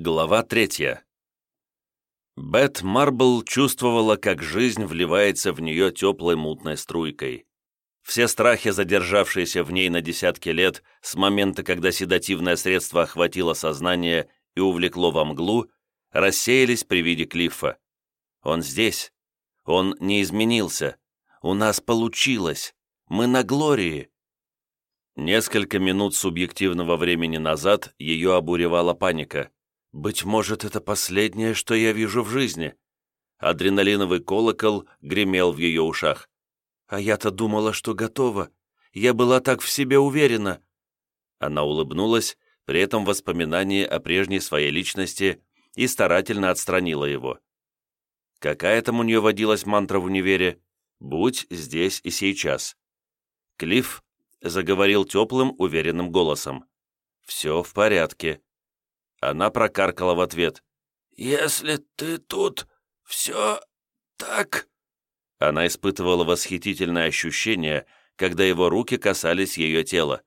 Глава третья. Бет Марбл чувствовала, как жизнь вливается в нее теплой мутной струйкой. Все страхи, задержавшиеся в ней на десятки лет, с момента, когда седативное средство охватило сознание и увлекло во мглу, рассеялись при виде Клиффа. Он здесь. Он не изменился. У нас получилось. Мы на Глории. Несколько минут субъективного времени назад ее обуревала паника. «Быть может, это последнее, что я вижу в жизни». Адреналиновый колокол гремел в ее ушах. «А я-то думала, что готова. Я была так в себе уверена». Она улыбнулась, при этом воспоминание о прежней своей личности и старательно отстранила его. Какая там у нее водилась мантра в универе? «Будь здесь и сейчас». Клифф заговорил теплым, уверенным голосом. «Все в порядке. Она прокаркала в ответ. «Если ты тут, все так...» Она испытывала восхитительное ощущение, когда его руки касались ее тела.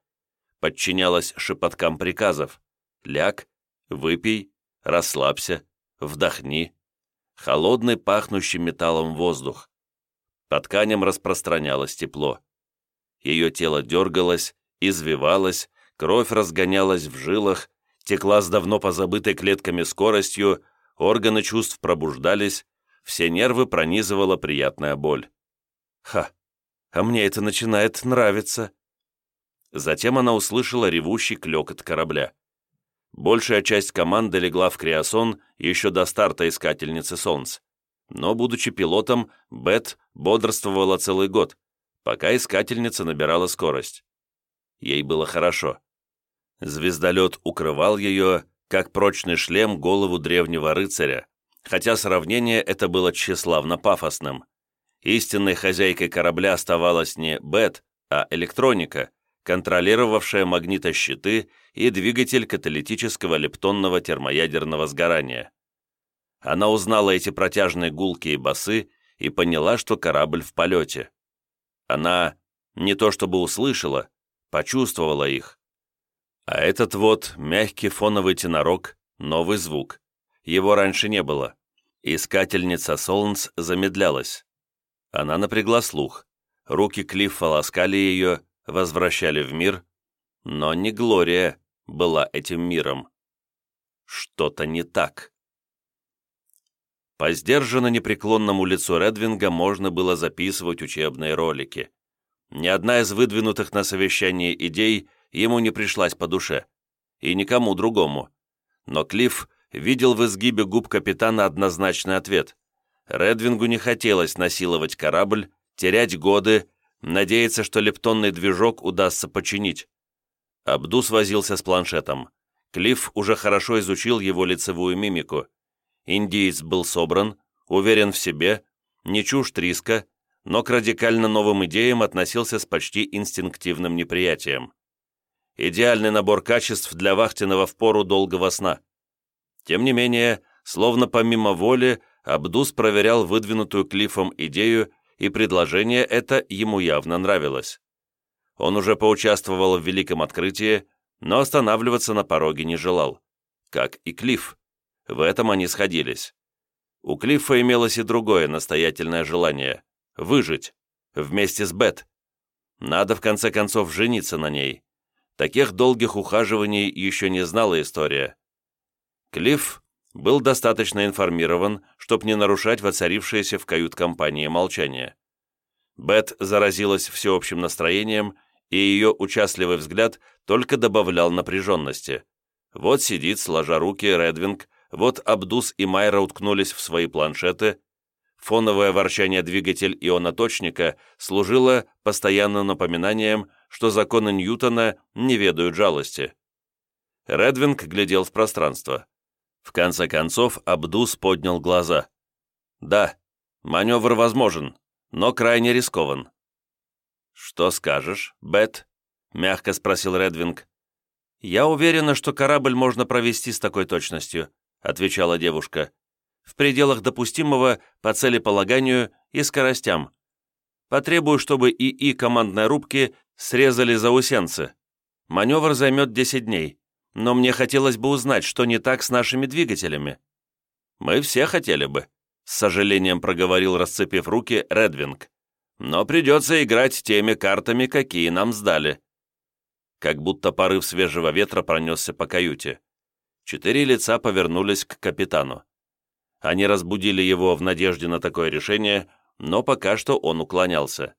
Подчинялась шепоткам приказов. «Ляг, выпей, расслабься, вдохни». Холодный, пахнущий металлом воздух. По тканям распространялось тепло. Ее тело дергалось, извивалось, кровь разгонялась в жилах, текла с давно позабытой клетками скоростью, органы чувств пробуждались, все нервы пронизывала приятная боль. «Ха! А мне это начинает нравиться!» Затем она услышала ревущий клёкот корабля. Большая часть команды легла в Криосон еще до старта Искательницы Солнц. Но, будучи пилотом, Бет бодрствовала целый год, пока Искательница набирала скорость. Ей было хорошо. Звездолет укрывал ее, как прочный шлем, голову древнего рыцаря, хотя сравнение это было тщеславно пафосным. Истинной хозяйкой корабля оставалась не Бет, а электроника, контролировавшая магнитощиты и двигатель каталитического лептонного термоядерного сгорания. Она узнала эти протяжные гулки и басы и поняла, что корабль в полете. Она не то чтобы услышала, почувствовала их. А этот вот мягкий фоновый тенорок — новый звук. Его раньше не было. Искательница Солнц замедлялась. Она напрягла слух. Руки Клиффа ласкали ее, возвращали в мир. Но не Глория была этим миром. Что-то не так. По сдержанно непреклонному лицу Редвинга можно было записывать учебные ролики. Ни одна из выдвинутых на совещании идей — ему не пришлась по душе. И никому другому. Но Клифф видел в изгибе губ капитана однозначный ответ. Редвингу не хотелось насиловать корабль, терять годы, надеяться, что лептонный движок удастся починить. Абдус возился с планшетом. Клифф уже хорошо изучил его лицевую мимику. Индиец был собран, уверен в себе, не чушь риска, но к радикально новым идеям относился с почти инстинктивным неприятием идеальный набор качеств для вахтенного в пору долгого сна. Тем не менее, словно помимо воли, Абдус проверял выдвинутую Клиффом идею, и предложение это ему явно нравилось. Он уже поучаствовал в великом открытии, но останавливаться на пороге не желал. Как и Клифф. В этом они сходились. У Клиффа имелось и другое настоятельное желание – выжить. Вместе с Бет. Надо, в конце концов, жениться на ней. Таких долгих ухаживаний еще не знала история. Клифф был достаточно информирован, чтобы не нарушать воцарившееся в кают-компании молчание. Бет заразилась всеобщим настроением, и ее участливый взгляд только добавлял напряженности. Вот сидит, сложа руки, Редвинг, вот Абдус и Майра уткнулись в свои планшеты, фоновое ворчание двигатель ионоточника служило постоянным напоминанием, что законы Ньютона не ведают жалости. Редвинг глядел в пространство. В конце концов, Абдус поднял глаза. «Да, маневр возможен, но крайне рискован». «Что скажешь, Бет?» — мягко спросил Редвинг. «Я уверена, что корабль можно провести с такой точностью», — отвечала девушка. «В пределах допустимого по целеполаганию и скоростям. Потребую, чтобы ИИ командной рубки срезали заусенцы. Маневр займет 10 дней. но мне хотелось бы узнать, что не так с нашими двигателями». «Мы все хотели бы», — с сожалением проговорил, расцепив руки, Редвинг. «Но придется играть теми картами, какие нам сдали». Как будто порыв свежего ветра пронесся по каюте. Четыре лица повернулись к капитану. Они разбудили его в надежде на такое решение, но пока что он уклонялся.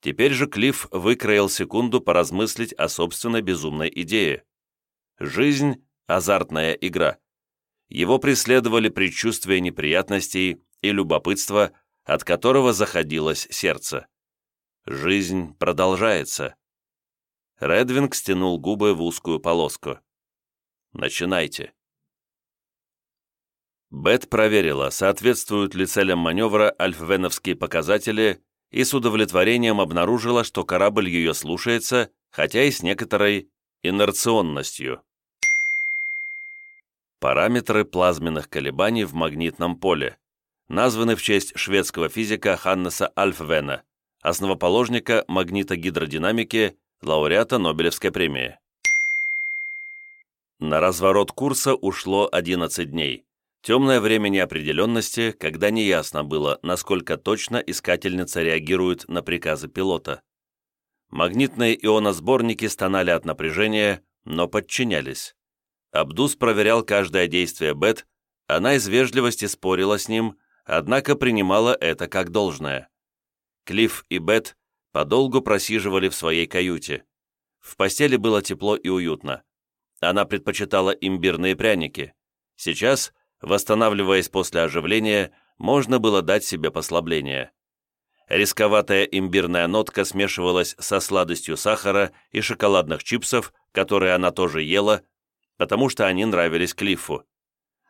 Теперь же Клифф выкроил секунду поразмыслить о собственной безумной идее. Жизнь – азартная игра. Его преследовали предчувствия неприятностей и любопытство, от которого заходилось сердце. Жизнь продолжается. Редвинг стянул губы в узкую полоску. «Начинайте». Бет проверила, соответствуют ли целям маневра альфвеновские показатели и с удовлетворением обнаружила, что корабль ее слушается, хотя и с некоторой инерционностью. Параметры плазменных колебаний в магнитном поле названы в честь шведского физика Ханнеса Альфвена, основоположника магнитогидродинамики, лауреата Нобелевской премии. На разворот курса ушло 11 дней. Темное время неопределенности, когда неясно было, насколько точно искательница реагирует на приказы пилота. Магнитные ионосборники стонали от напряжения, но подчинялись. Абдус проверял каждое действие Бет, она из вежливости спорила с ним, однако принимала это как должное. Клифф и Бет подолгу просиживали в своей каюте. В постели было тепло и уютно. Она предпочитала имбирные пряники. Сейчас Восстанавливаясь после оживления, можно было дать себе послабление. Рисковатая имбирная нотка смешивалась со сладостью сахара и шоколадных чипсов, которые она тоже ела, потому что они нравились Клиффу.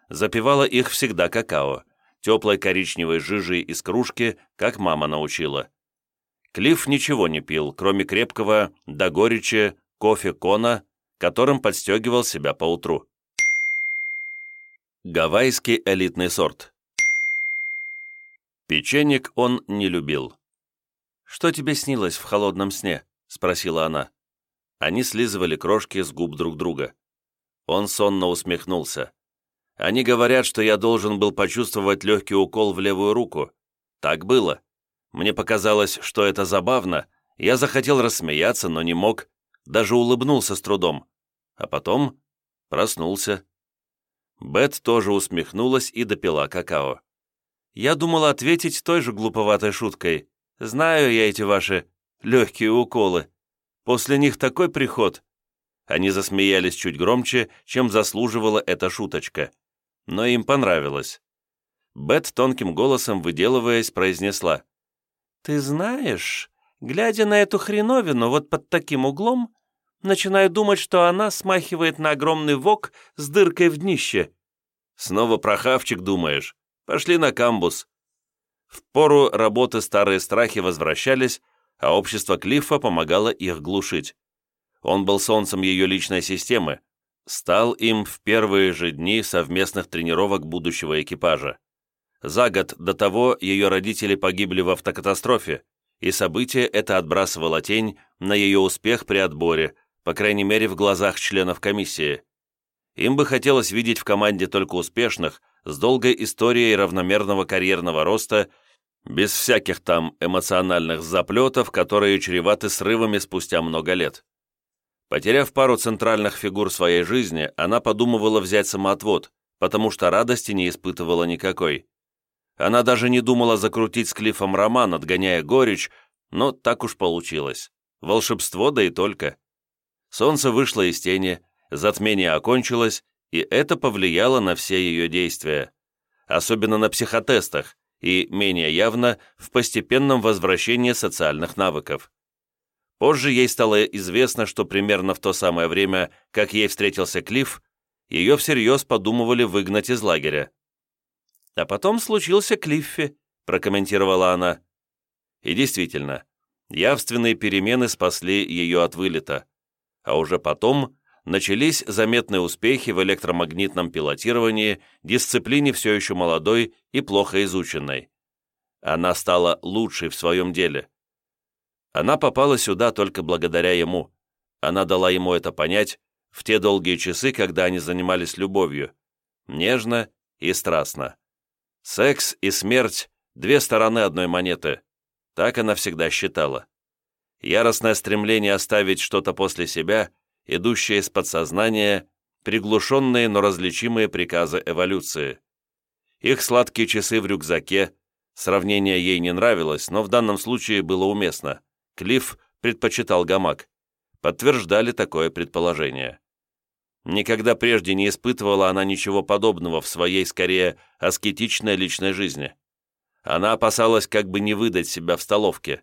Запивала их всегда какао, теплой коричневой жижей из кружки, как мама научила. Клифф ничего не пил, кроме крепкого, до горечи, кофе Кона, которым подстегивал себя поутру. Гавайский элитный сорт. Печенек он не любил. «Что тебе снилось в холодном сне?» — спросила она. Они слизывали крошки с губ друг друга. Он сонно усмехнулся. «Они говорят, что я должен был почувствовать легкий укол в левую руку. Так было. Мне показалось, что это забавно. Я захотел рассмеяться, но не мог. Даже улыбнулся с трудом. А потом проснулся. Бет тоже усмехнулась и допила какао. «Я думала ответить той же глуповатой шуткой. Знаю я эти ваши легкие уколы. После них такой приход». Они засмеялись чуть громче, чем заслуживала эта шуточка. Но им понравилось. Бет тонким голосом, выделываясь, произнесла. «Ты знаешь, глядя на эту хреновину вот под таким углом, Начинаю думать, что она смахивает на огромный вок с дыркой в днище. Снова про хавчик думаешь? Пошли на камбус. В пору работы старые страхи возвращались, а общество Клиффа помогало их глушить. Он был солнцем ее личной системы, стал им в первые же дни совместных тренировок будущего экипажа. За год до того ее родители погибли в автокатастрофе, и событие это отбрасывало тень на ее успех при отборе, по крайней мере в глазах членов комиссии. Им бы хотелось видеть в команде только успешных, с долгой историей равномерного карьерного роста, без всяких там эмоциональных заплетов, которые чреваты срывами спустя много лет. Потеряв пару центральных фигур своей жизни, она подумывала взять самоотвод, потому что радости не испытывала никакой. Она даже не думала закрутить с Клиффом роман, отгоняя горечь, но так уж получилось. Волшебство, да и только. Солнце вышло из тени, затмение окончилось, и это повлияло на все ее действия, особенно на психотестах и, менее явно, в постепенном возвращении социальных навыков. Позже ей стало известно, что примерно в то самое время, как ей встретился Клифф, ее всерьез подумывали выгнать из лагеря. «А потом случился Клиффи», — прокомментировала она. И действительно, явственные перемены спасли ее от вылета а уже потом начались заметные успехи в электромагнитном пилотировании, дисциплине все еще молодой и плохо изученной. Она стала лучшей в своем деле. Она попала сюда только благодаря ему. Она дала ему это понять, в те долгие часы, когда они занимались любовью, нежно и страстно. Секс и смерть – две стороны одной монеты. Так она всегда считала. Яростное стремление оставить что-то после себя, идущее из подсознания, приглушенные, но различимые приказы эволюции. Их сладкие часы в рюкзаке, сравнение ей не нравилось, но в данном случае было уместно. Клифф предпочитал гамак. Подтверждали такое предположение. Никогда прежде не испытывала она ничего подобного в своей, скорее, аскетичной личной жизни. Она опасалась как бы не выдать себя в столовке.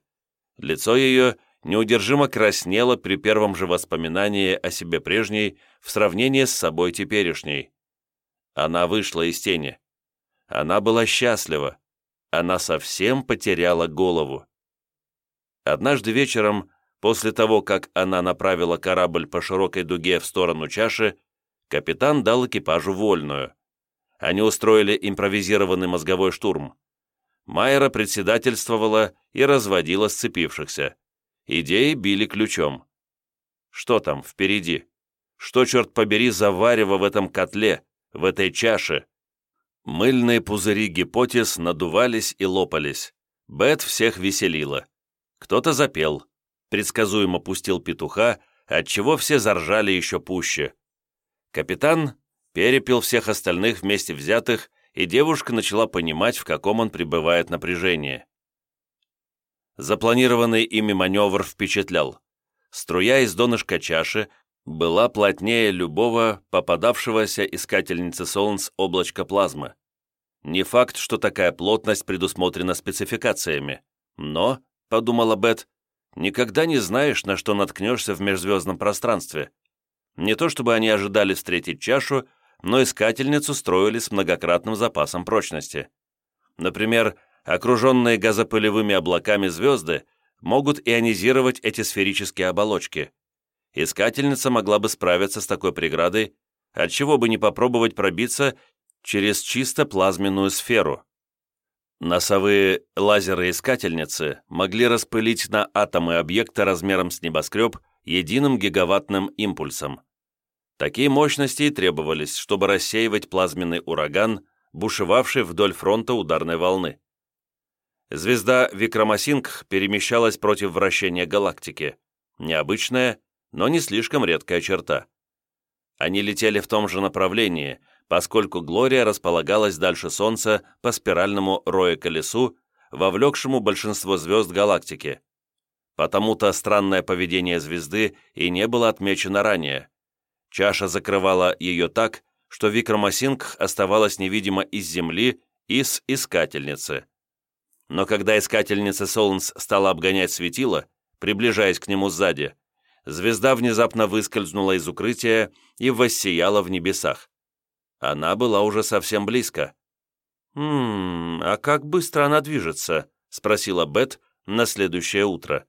Лицо ее неудержимо краснело при первом же воспоминании о себе прежней в сравнении с собой теперешней. Она вышла из тени. Она была счастлива. Она совсем потеряла голову. Однажды вечером После того, как она направила корабль по широкой дуге в сторону чаши, капитан дал экипажу вольную. Они устроили импровизированный мозговой штурм. Майера председательствовала и разводила сцепившихся. Идеи били ключом. Что там впереди? Что, черт побери, заварево в этом котле, в этой чаше? Мыльные пузыри гипотез надувались и лопались. Бет всех веселила. Кто-то запел, предсказуемо пустил петуха, отчего все заржали еще пуще. Капитан перепил всех остальных вместе взятых, и девушка начала понимать, в каком он пребывает напряжении. Запланированный ими маневр впечатлял. Струя из донышка чаши была плотнее любого попадавшегося искательницы Солнц облачка плазмы. Не факт, что такая плотность предусмотрена спецификациями, но, подумала Бет, Никогда не знаешь, на что наткнешься в межзвездном пространстве. Не то чтобы они ожидали встретить чашу, но искательницу строили с многократным запасом прочности. Например, окруженные газопылевыми облаками звезды могут ионизировать эти сферические оболочки. Искательница могла бы справиться с такой преградой, отчего бы не попробовать пробиться через чисто плазменную сферу. Носовые лазеры-искательницы могли распылить на атомы объекта размером с небоскреб единым гигаваттным импульсом. Такие мощности и требовались, чтобы рассеивать плазменный ураган, бушевавший вдоль фронта ударной волны. Звезда Викрамасингх перемещалась против вращения галактики. Необычная, но не слишком редкая черта. Они летели в том же направлении, поскольку Глория располагалась дальше Солнца по спиральному роя-колесу, вовлекшему большинство звезд галактики. Потому-то странное поведение звезды и не было отмечено ранее. Чаша закрывала ее так, что Викрамасингх оставалась невидима из Земли и с Искательницы. Но когда Искательница Солнц стала обгонять светило, приближаясь к нему сзади, звезда внезапно выскользнула из укрытия и воссияла в небесах. Она была уже совсем близко. «Ммм, а как быстро она движется?» — спросила Бет на следующее утро.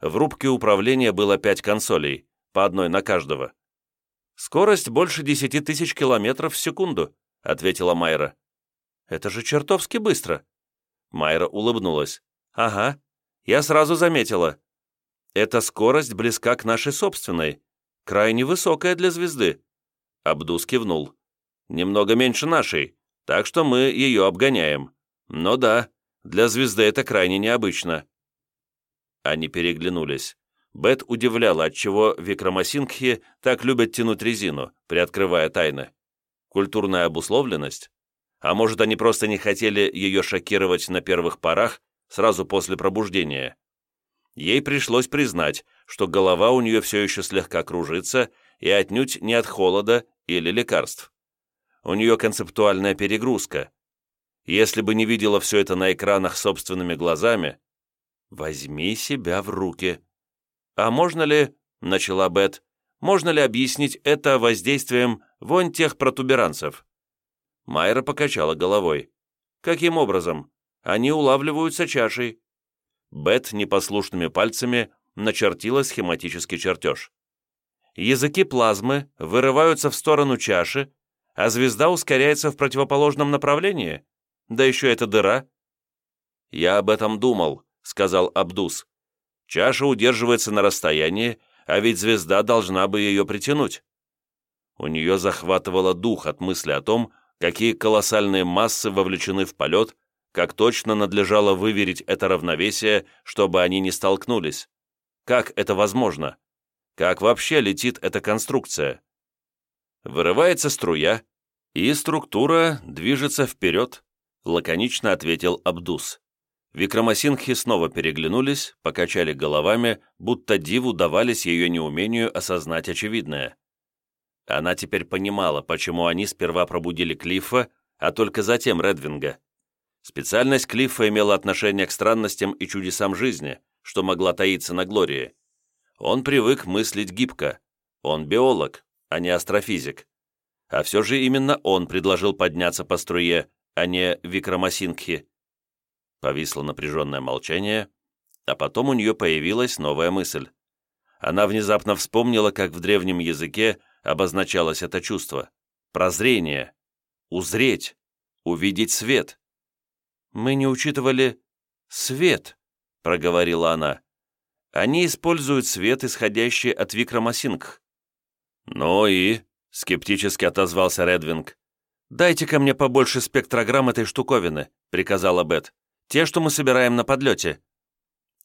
В рубке управления было пять консолей, по одной на каждого. «Скорость больше десяти тысяч километров в секунду», — ответила Майра. «Это же чертовски быстро». Майра улыбнулась. «Ага, я сразу заметила. Эта скорость близка к нашей собственной, крайне высокая для звезды». Абдус кивнул немного меньше нашей, так что мы ее обгоняем. Но да, для звезды это крайне необычно». Они переглянулись. Бет удивляла, отчего Викрамасингхи так любят тянуть резину, приоткрывая тайны. Культурная обусловленность? А может, они просто не хотели ее шокировать на первых порах, сразу после пробуждения? Ей пришлось признать, что голова у нее все еще слегка кружится и отнюдь не от холода или лекарств у нее концептуальная перегрузка. Если бы не видела все это на экранах собственными глазами, возьми себя в руки. А можно ли, начала Бет, можно ли объяснить это воздействием вон тех протуберанцев? Майра покачала головой. Каким образом? Они улавливаются чашей. Бет непослушными пальцами начертила схематический чертеж. Языки плазмы вырываются в сторону чаши а звезда ускоряется в противоположном направлении? Да еще эта дыра!» «Я об этом думал», — сказал Абдус. «Чаша удерживается на расстоянии, а ведь звезда должна бы ее притянуть. У нее захватывало дух от мысли о том, какие колоссальные массы вовлечены в полет, как точно надлежало выверить это равновесие, чтобы они не столкнулись. Как это возможно? Как вообще летит эта конструкция? Вырывается струя, и структура движется вперед, лаконично ответил Абдус. Викрамасингхи снова переглянулись, покачали головами, будто диву давались ее неумению осознать очевидное. Она теперь понимала, почему они сперва пробудили Клиффа, а только затем Редвинга. Специальность Клиффа имела отношение к странностям и чудесам жизни, что могла таиться на Глории. Он привык мыслить гибко. Он биолог, а не астрофизик. А все же именно он предложил подняться по струе, а не Викрамасингхи. Повисло напряженное молчание, а потом у нее появилась новая мысль. Она внезапно вспомнила, как в древнем языке обозначалось это чувство. Прозрение. Узреть. Увидеть свет. «Мы не учитывали свет», — проговорила она. «Они используют свет, исходящий от Викрамасингх». «Ну и?» — скептически отозвался Редвинг. «Дайте-ка мне побольше спектрограмм этой штуковины», — приказала Бет. Те, что мы собираем на подлете».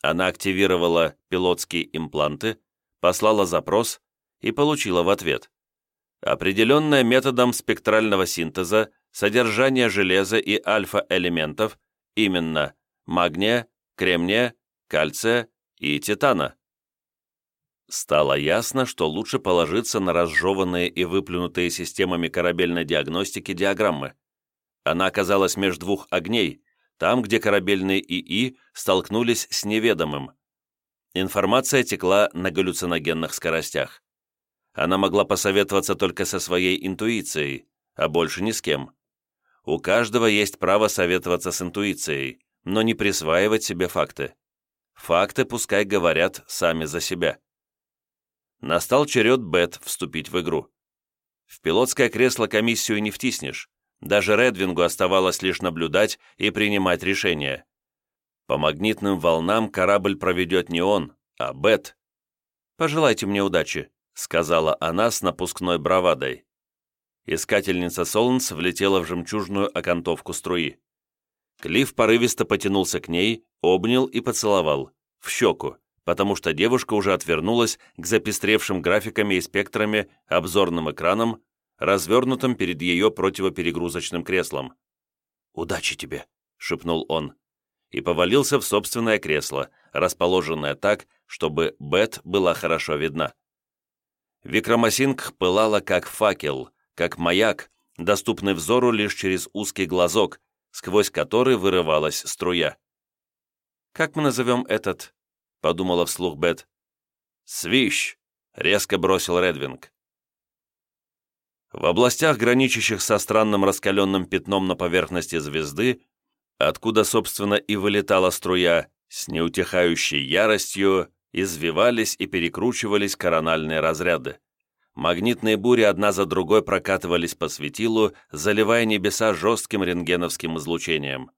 Она активировала пилотские импланты, послала запрос и получила в ответ. Определенное методом спектрального синтеза содержание железа и альфа-элементов, именно магния, кремния, кальция и титана. Стало ясно, что лучше положиться на разжеванные и выплюнутые системами корабельной диагностики диаграммы. Она оказалась между двух огней, там, где корабельные ИИ столкнулись с неведомым. Информация текла на галлюциногенных скоростях. Она могла посоветоваться только со своей интуицией, а больше ни с кем. У каждого есть право советоваться с интуицией, но не присваивать себе факты. Факты пускай говорят сами за себя. Настал черед Бет вступить в игру. В пилотское кресло комиссию не втиснешь, даже Редвингу оставалось лишь наблюдать и принимать решения. По магнитным волнам корабль проведет не он, а Бет. «Пожелайте мне удачи», — сказала она с напускной бравадой. Искательница Солнц влетела в жемчужную окантовку струи. Клифф порывисто потянулся к ней, обнял и поцеловал. В щеку, потому что девушка уже отвернулась к запестревшим графиками и спектрами, обзорным экранам, развернутым перед ее противоперегрузочным креслом. «Удачи тебе!» — шепнул он. И повалился в собственное кресло, расположенное так, чтобы Бет была хорошо видна. Викрамасинг пылала как факел, как маяк, доступный взору лишь через узкий глазок, сквозь который вырывалась струя. «Как мы назовем этот?» — подумала вслух Бет. «Свищ!» — резко бросил Редвинг. В областях, граничащих со странным раскаленным пятном на поверхности звезды, откуда, собственно, и вылетала струя, с неутихающей яростью извивались и перекручивались корональные разряды. Магнитные бури одна за другой прокатывались по светилу, заливая небеса жестким рентгеновским излучением.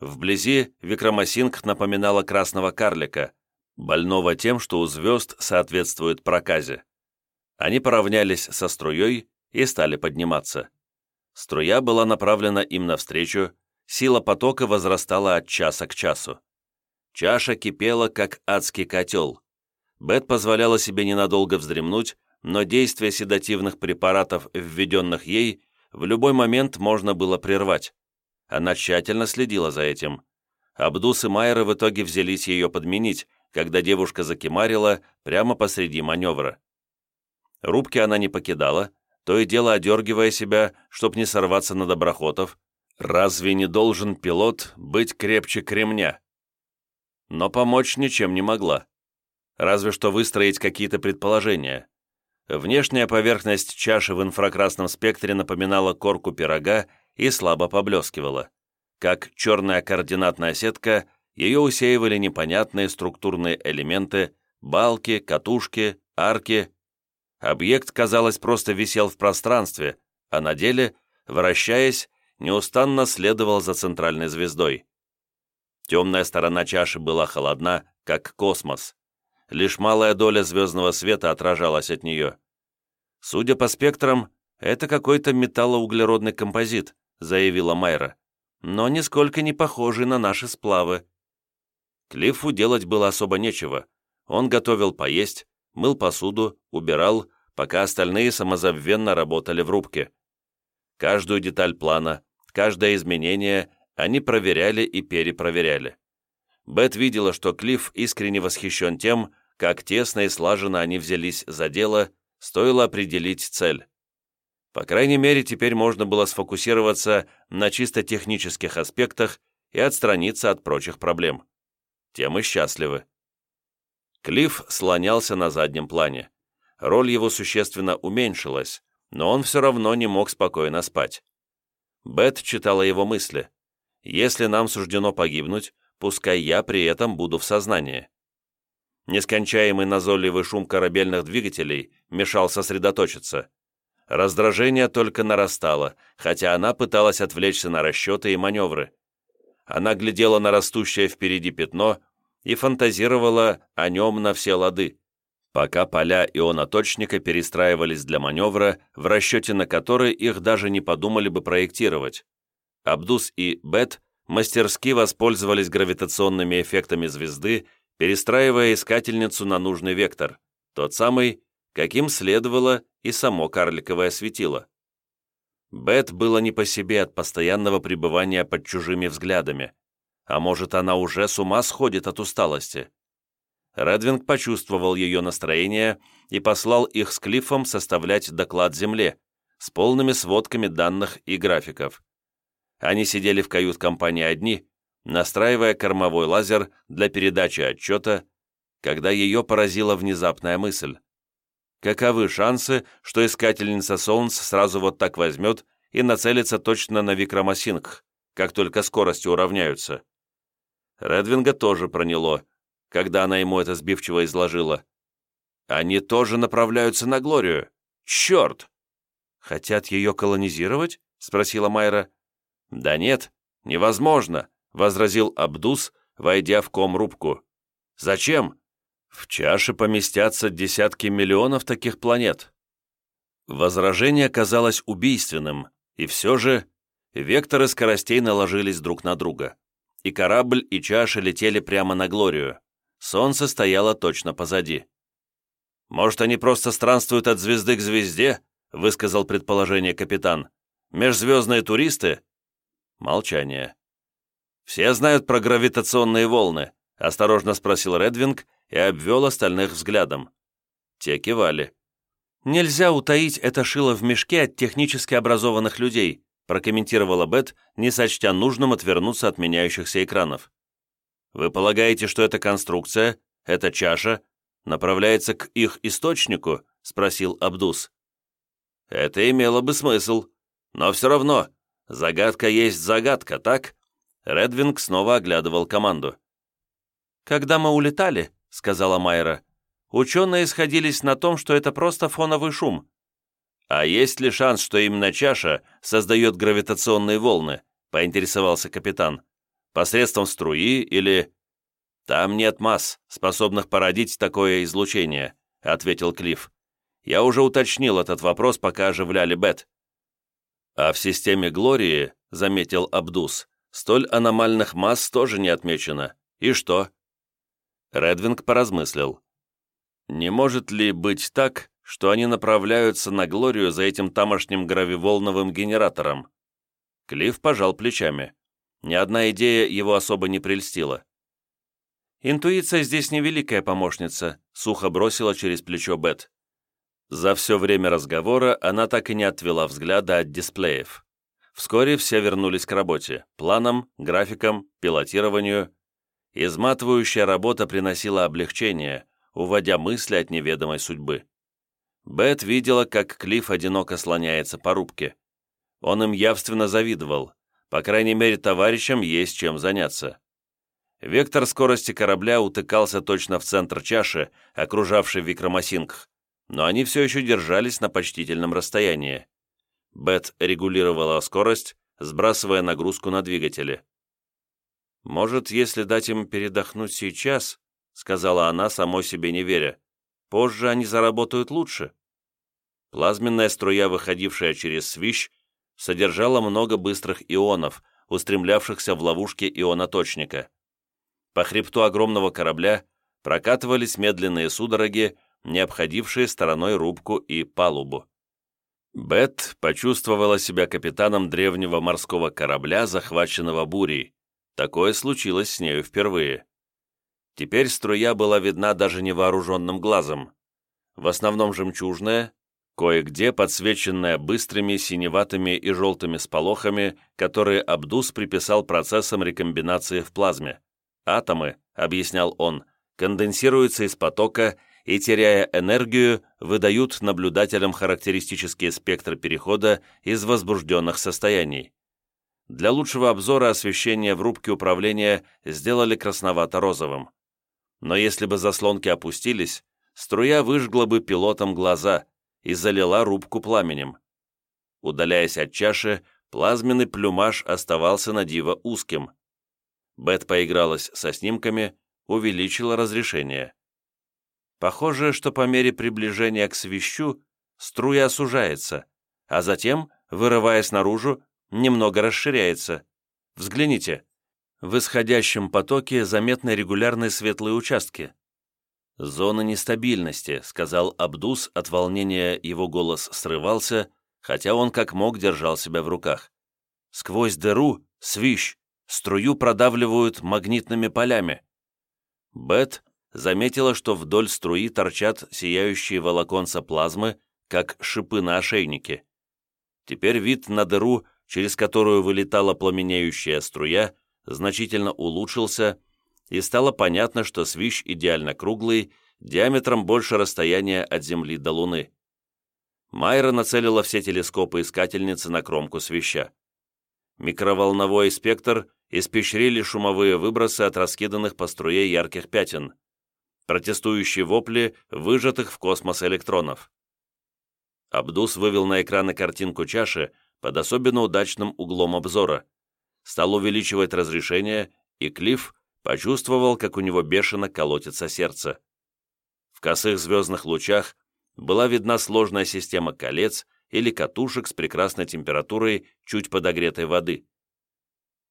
Вблизи Викрамасинг напоминала красного карлика, больного тем, что у звезд соответствует проказе. Они поравнялись со струей и стали подниматься. Струя была направлена им навстречу, сила потока возрастала от часа к часу. Чаша кипела, как адский котел. Бет позволяла себе ненадолго вздремнуть, но действие седативных препаратов, введенных ей, в любой момент можно было прервать. Она тщательно следила за этим. Абдус и Майера в итоге взялись ее подменить, когда девушка закимарила прямо посреди маневра. Рубки она не покидала, то и дело одергивая себя, чтоб не сорваться на доброхотов. Разве не должен пилот быть крепче кремня? Но помочь ничем не могла. Разве что выстроить какие-то предположения. Внешняя поверхность чаши в инфракрасном спектре напоминала корку пирога и слабо поблескивала. Как черная координатная сетка, ее усеивали непонятные структурные элементы, балки, катушки, арки Объект, казалось, просто висел в пространстве, а на деле, вращаясь, неустанно следовал за центральной звездой. Темная сторона чаши была холодна, как космос. Лишь малая доля звездного света отражалась от нее. Судя по спектрам, это какой-то металлоуглеродный композит, заявила Майра, но нисколько не похожий на наши сплавы. Клиффу делать было особо нечего. Он готовил поесть, мыл посуду, убирал, пока остальные самозабвенно работали в рубке. Каждую деталь плана, каждое изменение они проверяли и перепроверяли. Бет видела, что Клифф искренне восхищен тем, как тесно и слаженно они взялись за дело, стоило определить цель. По крайней мере, теперь можно было сфокусироваться на чисто технических аспектах и отстраниться от прочих проблем. Тем и счастливы. Клифф слонялся на заднем плане. Роль его существенно уменьшилась, но он все равно не мог спокойно спать. Бет читала его мысли. «Если нам суждено погибнуть, пускай я при этом буду в сознании». Нескончаемый назойливый шум корабельных двигателей мешал сосредоточиться. Раздражение только нарастало, хотя она пыталась отвлечься на расчеты и маневры. Она глядела на растущее впереди пятно и фантазировала о нем на все лады, пока поля ионоточника перестраивались для маневра, в расчете на который их даже не подумали бы проектировать. Абдус и Бет мастерски воспользовались гравитационными эффектами звезды, перестраивая искательницу на нужный вектор, тот самый, каким следовало и само карликовое светило. Бет было не по себе от постоянного пребывания под чужими взглядами. А может, она уже с ума сходит от усталости? Редвинг почувствовал ее настроение и послал их с Клиффом составлять доклад Земле с полными сводками данных и графиков. Они сидели в кают-компании одни, настраивая кормовой лазер для передачи отчета, когда ее поразила внезапная мысль. Каковы шансы, что искательница Солнц сразу вот так возьмет и нацелится точно на Викрамасингх, как только скорости уравняются? Редвинга тоже проняло, когда она ему это сбивчиво изложила. «Они тоже направляются на Глорию. Черт!» «Хотят ее колонизировать?» — спросила Майра. «Да нет, невозможно», — возразил Абдус, войдя в комрубку. «Зачем? В чаше поместятся десятки миллионов таких планет». Возражение казалось убийственным, и все же векторы скоростей наложились друг на друга. И корабль, и чаша летели прямо на Глорию. Солнце стояло точно позади. «Может, они просто странствуют от звезды к звезде?» — высказал предположение капитан. «Межзвездные туристы?» Молчание. «Все знают про гравитационные волны?» — осторожно спросил Редвинг и обвел остальных взглядом. Те кивали. «Нельзя утаить это шило в мешке от технически образованных людей», прокомментировала Бет, не сочтя нужным отвернуться от меняющихся экранов. Вы полагаете, что эта конструкция, эта чаша, направляется к их источнику?» — спросил Абдус. «Это имело бы смысл. Но все равно, загадка есть загадка, так?» Редвинг снова оглядывал команду. «Когда мы улетали», — сказала Майра, «ученые сходились на том, что это просто фоновый шум». «А есть ли шанс, что именно чаша создает гравитационные волны?» — поинтересовался капитан посредством струи или...» «Там нет масс, способных породить такое излучение», — ответил Клифф. «Я уже уточнил этот вопрос, пока оживляли Бет». «А в системе Глории», — заметил Абдус, «столь аномальных масс тоже не отмечено. И что?» Редвинг поразмыслил. «Не может ли быть так, что они направляются на Глорию за этим тамошним гравиволновым генератором?» Клифф пожал плечами. Ни одна идея его особо не прельстила. «Интуиция здесь невеликая помощница», — сухо бросила через плечо Бет. За все время разговора она так и не отвела взгляда от дисплеев. Вскоре все вернулись к работе, планам, графикам, пилотированию. Изматывающая работа приносила облегчение, уводя мысли от неведомой судьбы. Бет видела, как Клифф одиноко слоняется по рубке. Он им явственно завидовал, по крайней мере, товарищам есть чем заняться. Вектор скорости корабля утыкался точно в центр чаши, окружавшей Викрамасингх, но они все еще держались на почтительном расстоянии. Бет регулировала скорость, сбрасывая нагрузку на двигатели. «Может, если дать им передохнуть сейчас», — сказала она, самой себе не веря, «позже они заработают лучше». Плазменная струя, выходившая через свищ, содержала много быстрых ионов, устремлявшихся в ловушке ионоточника. По хребту огромного корабля прокатывались медленные судороги, не обходившие стороной рубку и палубу. Бет почувствовала себя капитаном древнего морского корабля, захваченного бурей. Такое случилось с нею впервые. Теперь струя была видна даже невооруженным глазом. В основном жемчужная, кое-где подсвеченная быстрыми синеватыми и желтыми сполохами, которые Абдус приписал процессам рекомбинации в плазме. Атомы, объяснял он, конденсируются из потока и, теряя энергию, выдают наблюдателям характеристические спектры перехода из возбужденных состояний. Для лучшего обзора освещение в рубке управления сделали красновато-розовым. Но если бы заслонки опустились, струя выжгла бы пилотам глаза и залила рубку пламенем. Удаляясь от чаши, плазменный плюмаж оставался на диво узким. Бет поигралась со снимками, увеличила разрешение. Похоже, что по мере приближения к свищу струя сужается, а затем, вырываясь наружу, немного расширяется. Взгляните. В исходящем потоке заметны регулярные светлые участки. «Зона нестабильности», — сказал Абдус, от волнения его голос срывался, хотя он как мог держал себя в руках. «Сквозь дыру, свищ, струю продавливают магнитными полями». Бет заметила, что вдоль струи торчат сияющие волоконца плазмы, как шипы на ошейнике. Теперь вид на дыру, через которую вылетала пламенеющая струя, значительно улучшился, и стало понятно, что свищ идеально круглый, диаметром больше расстояния от Земли до Луны. Майра нацелила все телескопы искательницы на кромку свища. Микроволновой спектр испещрили шумовые выбросы от раскиданных по струе ярких пятен протестующие вопли выжатых в космос электронов. Абдус вывел на экраны картинку чаши под особенно удачным углом обзора, стал увеличивать разрешение, и Клифф почувствовал, как у него бешено колотится сердце. В косых звездных лучах была видна сложная система колец или катушек с прекрасной температурой чуть подогретой воды.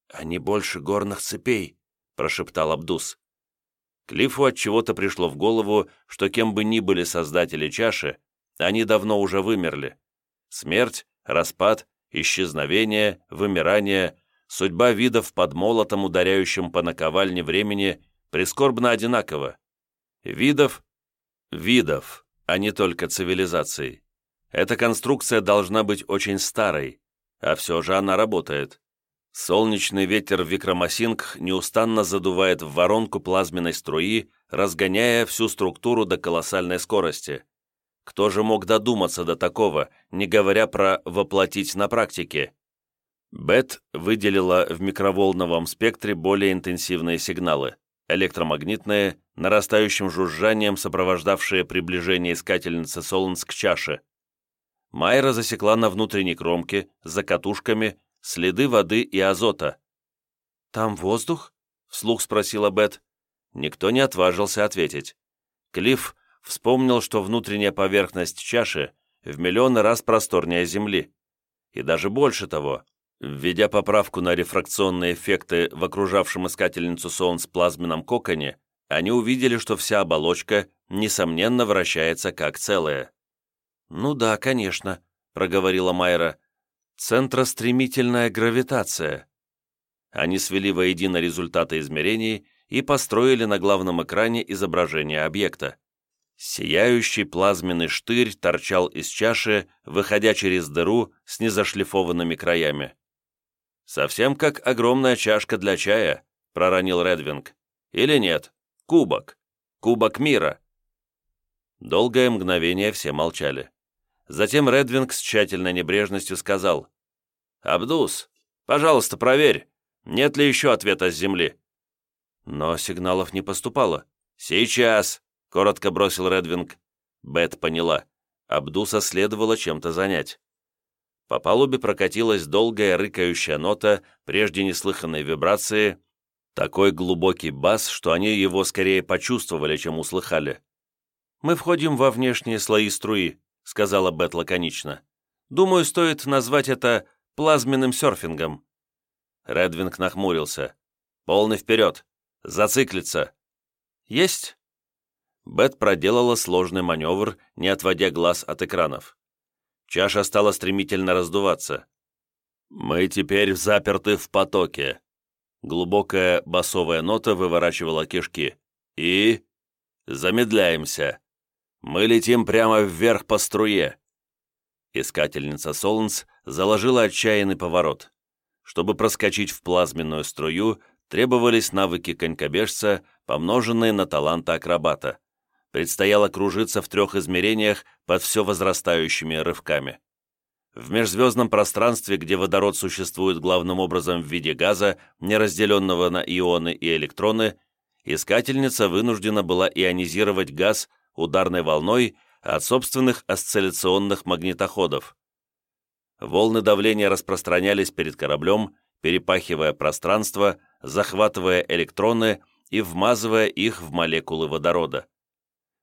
«Они больше горных цепей», — прошептал Абдус. Клиффу от чего-то пришло в голову, что кем бы ни были создатели чаши, они давно уже вымерли. Смерть, распад, исчезновение, вымирание, судьба видов под молотом, ударяющим по наковальне времени, прискорбно одинаково. Видов — видов, а не только цивилизаций. Эта конструкция должна быть очень старой, а все же она работает. Солнечный ветер Викрамасинг неустанно задувает в воронку плазменной струи, разгоняя всю структуру до колоссальной скорости. Кто же мог додуматься до такого, не говоря про «воплотить на практике»? Бет выделила в микроволновом спектре более интенсивные сигналы, электромагнитные, нарастающим жужжанием сопровождавшие приближение искательницы Солнц к чаше. Майра засекла на внутренней кромке, за катушками, следы воды и азота. «Там воздух?» — вслух спросила Бет. Никто не отважился ответить. Клифф вспомнил, что внутренняя поверхность чаши в миллионы раз просторнее Земли. И даже больше того, введя поправку на рефракционные эффекты в окружавшем искательницу Солнц плазменном коконе, они увидели, что вся оболочка, несомненно, вращается как целое. «Ну да, конечно», — проговорила Майра. Центростремительная гравитация. Они свели воедино результаты измерений и построили на главном экране изображение объекта. Сияющий плазменный штырь торчал из чаши, выходя через дыру с незашлифованными краями. «Совсем как огромная чашка для чая», — проронил Редвинг. «Или нет? Кубок. Кубок мира». Долгое мгновение все молчали. Затем Редвинг с тщательной небрежностью сказал, «Абдус, пожалуйста, проверь, нет ли еще ответа с Земли». Но сигналов не поступало. «Сейчас», — коротко бросил Редвинг. Бет поняла. Абдуса следовало чем-то занять. По палубе прокатилась долгая рыкающая нота, прежде неслыханной вибрации, такой глубокий бас, что они его скорее почувствовали, чем услыхали. «Мы входим во внешние слои струи», сказала Бет лаконично. «Думаю, стоит назвать это плазменным серфингом». Редвинг нахмурился. «Полный вперед! Зациклиться!» «Есть!» Бет проделала сложный маневр, не отводя глаз от экранов. Чаша стала стремительно раздуваться. «Мы теперь заперты в потоке». Глубокая басовая нота выворачивала кишки. «И...» «Замедляемся. Мы летим прямо вверх по струе». Искательница Солнц заложила отчаянный поворот. Чтобы проскочить в плазменную струю, требовались навыки конькобежца, помноженные на талант акробата. Предстояло кружиться в трех измерениях под все возрастающими рывками. В межзвездном пространстве, где водород существует главным образом в виде газа, не разделенного на ионы и электроны, искательница вынуждена была ионизировать газ ударной волной от собственных осцилляционных магнитоходов. Волны давления распространялись перед кораблем, перепахивая пространство, захватывая электроны и вмазывая их в молекулы водорода.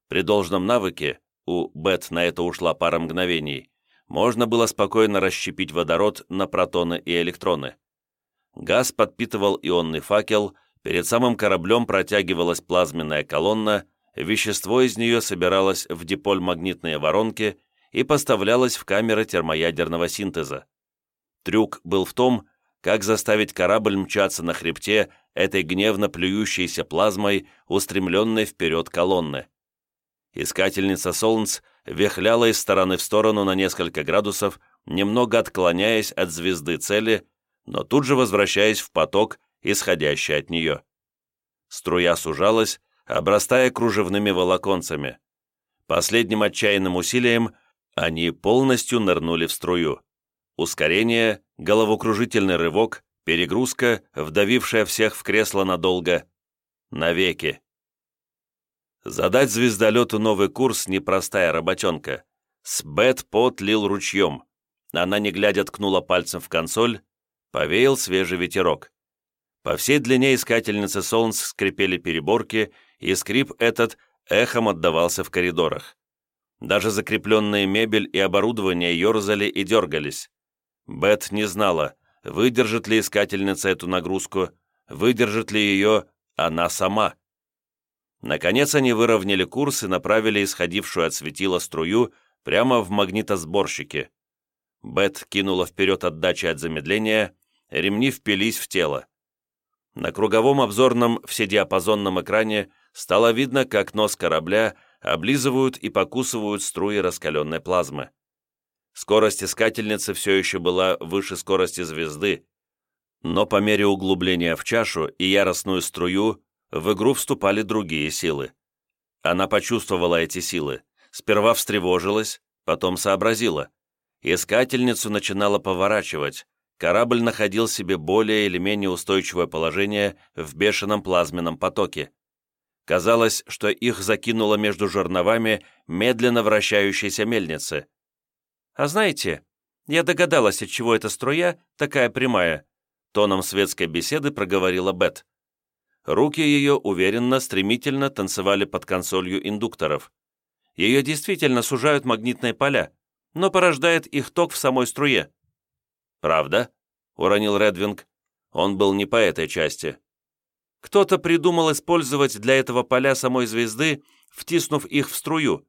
При должном навыке, у Бет на это ушла пара мгновений, можно было спокойно расщепить водород на протоны и электроны. Газ подпитывал ионный факел, перед самым кораблем протягивалась плазменная колонна, вещество из нее собиралось в диполь-магнитные воронки и поставлялось в камеры термоядерного синтеза. Трюк был в том, как заставить корабль мчаться на хребте этой гневно плюющейся плазмой, устремленной вперед колонны. Искательница Солнц вихляла из стороны в сторону на несколько градусов, немного отклоняясь от звезды цели, но тут же возвращаясь в поток, исходящий от нее. Струя сужалась, обрастая кружевными волоконцами. Последним отчаянным усилием они полностью нырнули в струю. Ускорение, головокружительный рывок, перегрузка, вдавившая всех в кресло надолго. Навеки. Задать звездолету новый курс – непростая работенка. С Бет пот лил ручьем. Она, не глядя, ткнула пальцем в консоль, повеял свежий ветерок. По всей длине искательницы Солнц скрипели переборки, и скрип этот эхом отдавался в коридорах. Даже закрепленные мебель и оборудование ерзали и дергались. Бет не знала, выдержит ли искательница эту нагрузку, выдержит ли ее она сама. Наконец они выровняли курс и направили исходившую от светила струю прямо в магнитосборщики. Бет кинула вперед отдачи от замедления, ремни впились в тело. На круговом обзорном вседиапазонном экране стало видно, как нос корабля облизывают и покусывают струи раскаленной плазмы. Скорость искательницы все еще была выше скорости звезды, но по мере углубления в чашу и яростную струю в игру вступали другие силы. Она почувствовала эти силы, сперва встревожилась, потом сообразила. Искательницу начинала поворачивать, корабль находил себе более или менее устойчивое положение в бешеном плазменном потоке. Казалось, что их закинуло между жерновами медленно вращающейся мельницы. «А знаете, я догадалась, от чего эта струя такая прямая», тоном светской беседы проговорила Бет. Руки ее уверенно, стремительно танцевали под консолью индукторов. Ее действительно сужают магнитные поля, но порождает их ток в самой струе. «Правда?» — уронил Редвинг. Он был не по этой части. Кто-то придумал использовать для этого поля самой звезды, втиснув их в струю.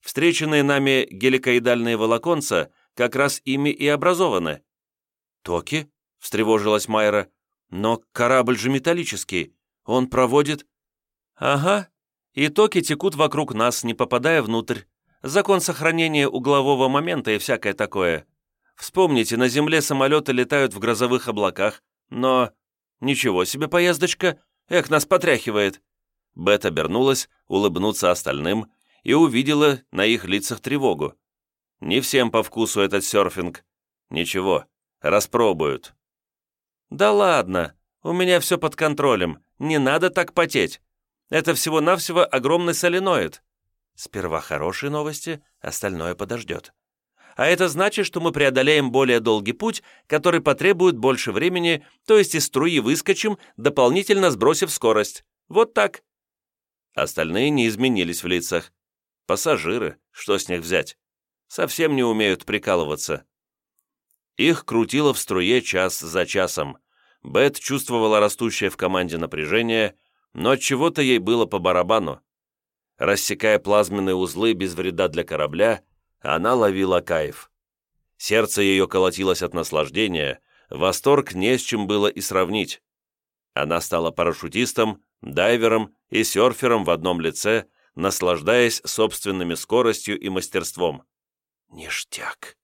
Встреченные нами геликоидальные волоконца как раз ими и образованы. «Токи?» — встревожилась Майра. «Но корабль же металлический. Он проводит...» «Ага. И токи текут вокруг нас, не попадая внутрь. Закон сохранения углового момента и всякое такое. Вспомните, на Земле самолеты летают в грозовых облаках, но... Ничего себе поездочка! Эх, нас потряхивает!» Бет обернулась, улыбнуться остальным, и увидела на их лицах тревогу. Не всем по вкусу этот серфинг. Ничего, распробуют. «Да ладно, у меня все под контролем. Не надо так потеть. Это всего-навсего огромный соленоид. Сперва хорошие новости, остальное подождет. А это значит, что мы преодолеем более долгий путь, который потребует больше времени, то есть из струи выскочим, дополнительно сбросив скорость. Вот так. Остальные не изменились в лицах. Пассажиры, что с них взять? Совсем не умеют прикалываться. Их крутило в струе час за часом. Бет чувствовала растущее в команде напряжение, но от чего-то ей было по барабану. Рассекая плазменные узлы без вреда для корабля, она ловила кайф. Сердце ее колотилось от наслаждения, восторг не с чем было и сравнить. Она стала парашютистом, дайвером и серфером в одном лице, наслаждаясь собственными скоростью и мастерством. Ништяк.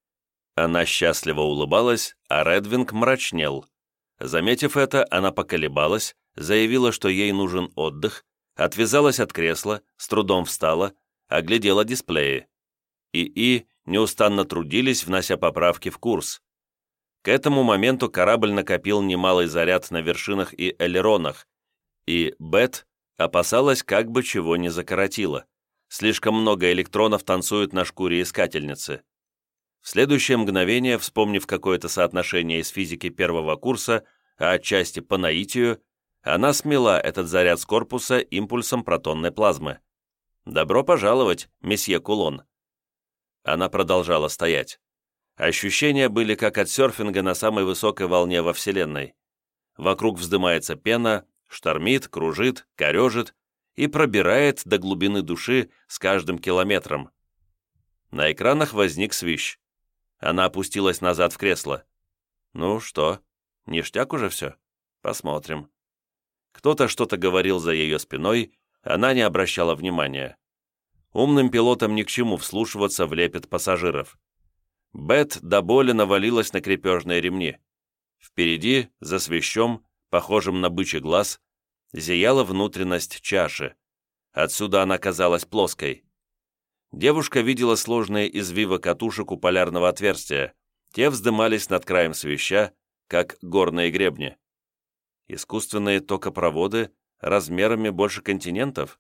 Она счастливо улыбалась, а Редвинг мрачнел. Заметив это, она поколебалась, заявила, что ей нужен отдых, отвязалась от кресла, с трудом встала, оглядела дисплеи. ИИ неустанно трудились, внося поправки в курс. К этому моменту корабль накопил немалый заряд на вершинах и элеронах, и Бет опасалась, как бы чего не закоротило. Слишком много электронов танцуют на шкуре искательницы. В следующее мгновение, вспомнив какое-то соотношение из физики первого курса, а отчасти по наитию, она смела этот заряд с корпуса импульсом протонной плазмы. «Добро пожаловать, месье Кулон!» Она продолжала стоять. Ощущения были как от серфинга на самой высокой волне во Вселенной. Вокруг вздымается пена, штормит, кружит, корежит и пробирает до глубины души с каждым километром. На экранах возник свищ. Она опустилась назад в кресло. «Ну что, ништяк уже все? Посмотрим». Кто-то что-то говорил за ее спиной, она не обращала внимания. Умным пилотам ни к чему вслушиваться в лепет пассажиров. Бет до боли навалилась на крепежные ремни. Впереди, за свещом, похожим на бычий глаз, зияла внутренность чаши. Отсюда она казалась плоской. Девушка видела сложные извивы катушек у полярного отверстия. Те вздымались над краем свеща, как горные гребни. Искусственные токопроводы размерами больше континентов?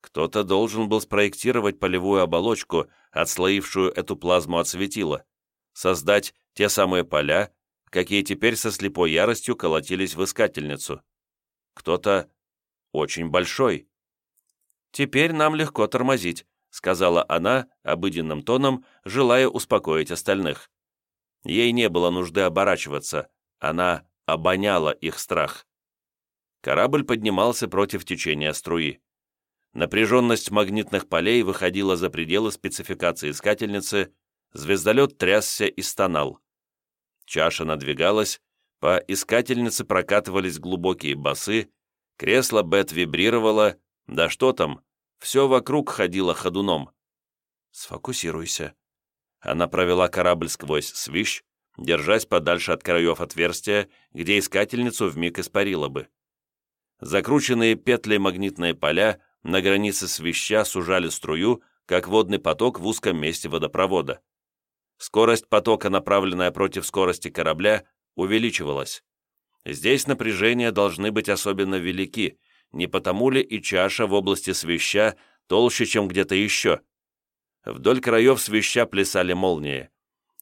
Кто-то должен был спроектировать полевую оболочку, отслоившую эту плазму от светила, создать те самые поля, какие теперь со слепой яростью колотились в искательницу. Кто-то очень большой. Теперь нам легко тормозить, сказала она обыденным тоном, желая успокоить остальных. Ей не было нужды оборачиваться, она обоняла их страх. Корабль поднимался против течения струи. Напряженность магнитных полей выходила за пределы спецификации искательницы, звездолет трясся и стонал. Чаша надвигалась, по искательнице прокатывались глубокие басы, кресло Бет вибрировало, да что там, все вокруг ходило ходуном. «Сфокусируйся». Она провела корабль сквозь свищ, держась подальше от краев отверстия, где искательницу вмиг испарила бы. Закрученные петли магнитные поля на границе свища сужали струю, как водный поток в узком месте водопровода. Скорость потока, направленная против скорости корабля, увеличивалась. Здесь напряжения должны быть особенно велики, не потому ли и чаша в области свища толще, чем где-то еще. Вдоль краев свища плясали молнии.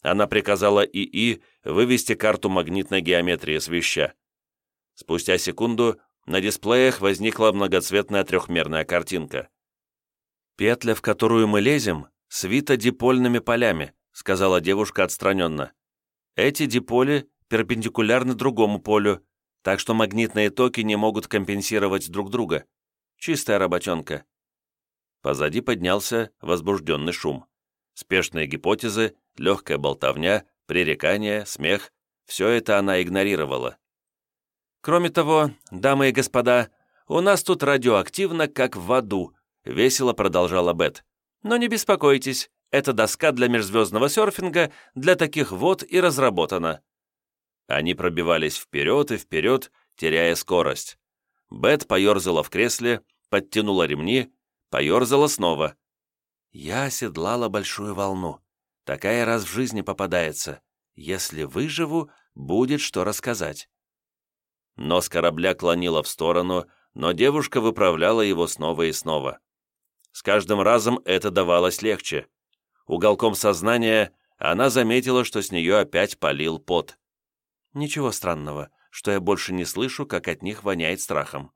Она приказала ИИ вывести карту магнитной геометрии свища. Спустя секунду на дисплеях возникла многоцветная трехмерная картинка. «Петля, в которую мы лезем, свита дипольными полями», сказала девушка отстраненно. «Эти диполи перпендикулярны другому полю, так что магнитные токи не могут компенсировать друг друга. Чистая работенка». Позади поднялся возбужденный шум. Спешные гипотезы, легкая болтовня, пререкания, смех — все это она игнорировала. «Кроме того, дамы и господа, у нас тут радиоактивно, как в аду», — весело продолжала Бет. «Но не беспокойтесь, эта доска для межзвездного серфинга для таких вод и разработана». Они пробивались вперед и вперед, теряя скорость. Бет поерзала в кресле, подтянула ремни, поерзала снова. «Я оседлала большую волну. Такая раз в жизни попадается. Если выживу, будет что рассказать». Нос корабля клонило в сторону, но девушка выправляла его снова и снова. С каждым разом это давалось легче. Уголком сознания она заметила, что с нее опять полил пот. Ничего странного, что я больше не слышу, как от них воняет страхом.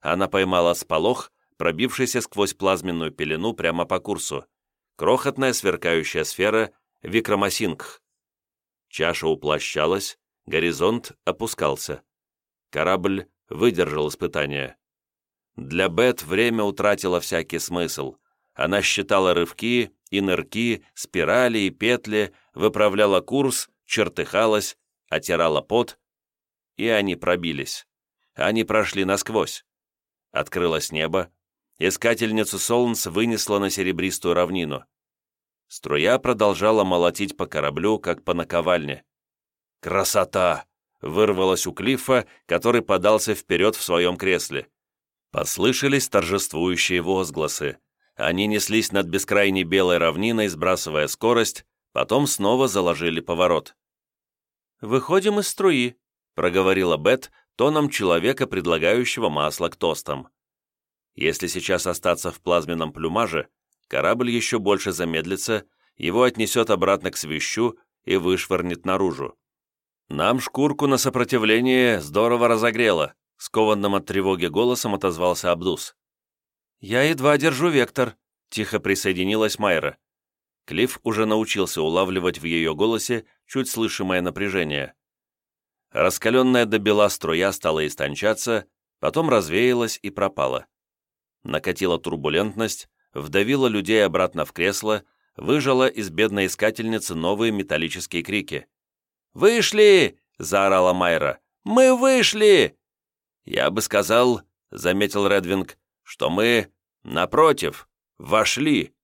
Она поймала сполох, пробившийся сквозь плазменную пелену прямо по курсу. крохотная сверкающая сфера Викрамасингх. Чаша уплощалась, горизонт опускался. Корабль выдержал испытание. Для Бет время утратило всякий смысл. Она считала рывки и нырки, спирали и петли, выправляла курс, чертыхалась, отирала пот, и они пробились. Они прошли насквозь. Открылось небо, искательницу солнца вынесло на серебристую равнину. Струя продолжала молотить по кораблю, как по наковальне. «Красота!» — вырвалось у Клиффа, который подался вперед в своем кресле. Послышались торжествующие возгласы. Они неслись над бескрайней белой равниной, сбрасывая скорость, потом снова заложили поворот. «Выходим из струи», — проговорила Бет тоном человека, предлагающего масло к тостам. Если сейчас остаться в плазменном плюмаже, корабль еще больше замедлится, его отнесет обратно к свищу и вышвырнет наружу. Нам шкурку на сопротивление здорово разогрело, скованным от тревоги голосом отозвался Абдус. «Я едва держу вектор», — тихо присоединилась Майра. Клифф уже научился улавливать в ее голосе чуть слышимое напряжение. Раскаленная до бела струя стала истончаться, потом развеялась и пропала. Накатила турбулентность, вдавила людей обратно в кресло, выжила из бедной искательницы новые металлические крики. «Вышли!» — заорала Майра. «Мы вышли!» «Я бы сказал, — заметил Редвинг, — что мы, напротив, вошли».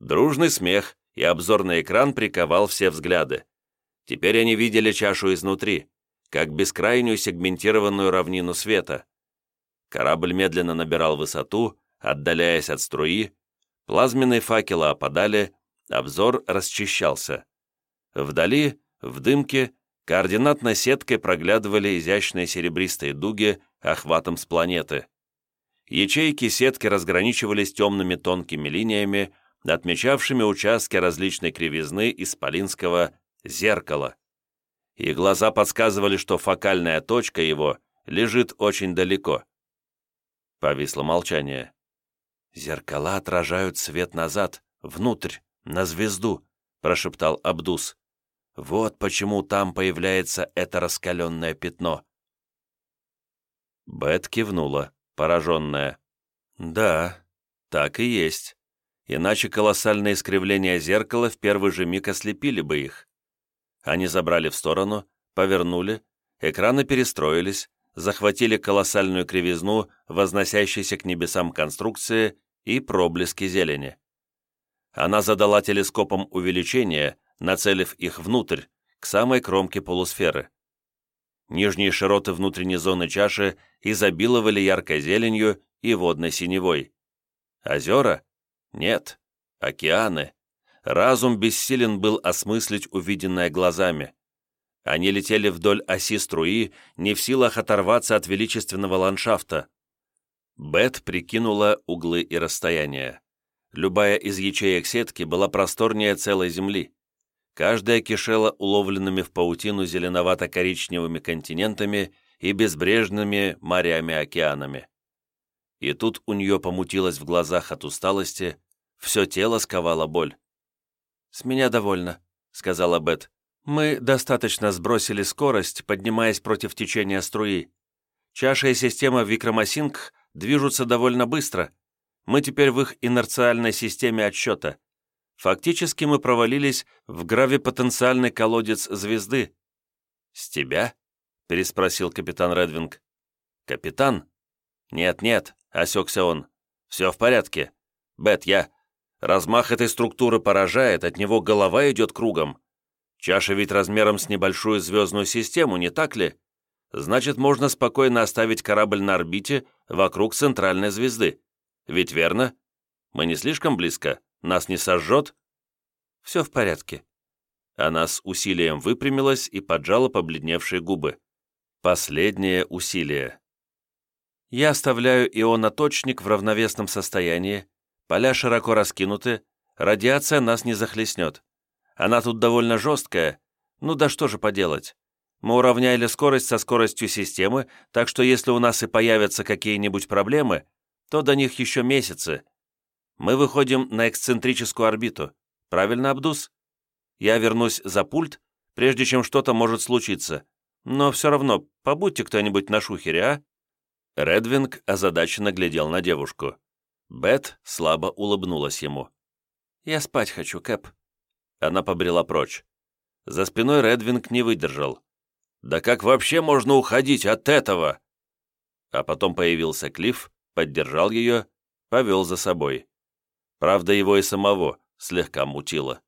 Дружный смех и обзорный экран приковал все взгляды. Теперь они видели чашу изнутри как бескрайнюю сегментированную равнину света. Корабль медленно набирал высоту, отдаляясь от струи, плазменные факелы опадали, обзор расчищался. Вдали, в дымке, координатной сеткой проглядывали изящные серебристые дуги охватом с планеты. Ячейки сетки разграничивались темными тонкими линиями, отмечавшими участки различной кривизны исполинского зеркала и глаза подсказывали, что фокальная точка его лежит очень далеко. Повисло молчание. «Зеркала отражают свет назад, внутрь, на звезду», — прошептал Абдус. «Вот почему там появляется это раскаленное пятно». Бет кивнула, пораженная. «Да, так и есть. Иначе колоссальные искривления зеркала в первый же миг ослепили бы их. Они забрали в сторону, повернули, экраны перестроились, захватили колоссальную кривизну, возносящейся к небесам конструкции и проблески зелени. Она задала телескопом увеличение, нацелив их внутрь, к самой кромке полусферы. Нижние широты внутренней зоны чаши изобиловали яркой зеленью и водной синевой. Озера? Нет. Океаны разум бессилен был осмыслить увиденное глазами. Они летели вдоль оси струи, не в силах оторваться от величественного ландшафта. Бет прикинула углы и расстояния. Любая из ячеек сетки была просторнее целой земли. Каждая кишела уловленными в паутину зеленовато-коричневыми континентами и безбрежными морями-океанами. И тут у нее помутилось в глазах от усталости, все тело сковала боль. «С меня довольно», — сказала Бет. «Мы достаточно сбросили скорость, поднимаясь против течения струи. Чаша и система Викрамасинг движутся довольно быстро. Мы теперь в их инерциальной системе отсчета. Фактически мы провалились в гравипотенциальный колодец звезды». «С тебя?» — переспросил капитан Редвинг. «Капитан?» «Нет-нет», — осекся он. «Все в порядке. Бет, я...» Размах этой структуры поражает, от него голова идет кругом. Чаша ведь размером с небольшую звездную систему, не так ли? Значит, можно спокойно оставить корабль на орбите вокруг центральной звезды. Ведь верно? Мы не слишком близко? Нас не сожжет? Все в порядке. Она с усилием выпрямилась и поджала побледневшие губы. Последнее усилие. Я оставляю ионоточник в равновесном состоянии, Поля широко раскинуты, радиация нас не захлестнет. Она тут довольно жесткая, ну да что же поделать. Мы уравняли скорость со скоростью системы, так что если у нас и появятся какие-нибудь проблемы, то до них еще месяцы. Мы выходим на эксцентрическую орбиту. Правильно, Абдус? Я вернусь за пульт, прежде чем что-то может случиться. Но все равно, побудьте кто-нибудь на шухере, а?» Редвинг озадаченно глядел на девушку. Бет слабо улыбнулась ему. «Я спать хочу, Кэп». Она побрела прочь. За спиной Редвинг не выдержал. «Да как вообще можно уходить от этого?» А потом появился Клифф, поддержал ее, повел за собой. Правда, его и самого слегка мутило.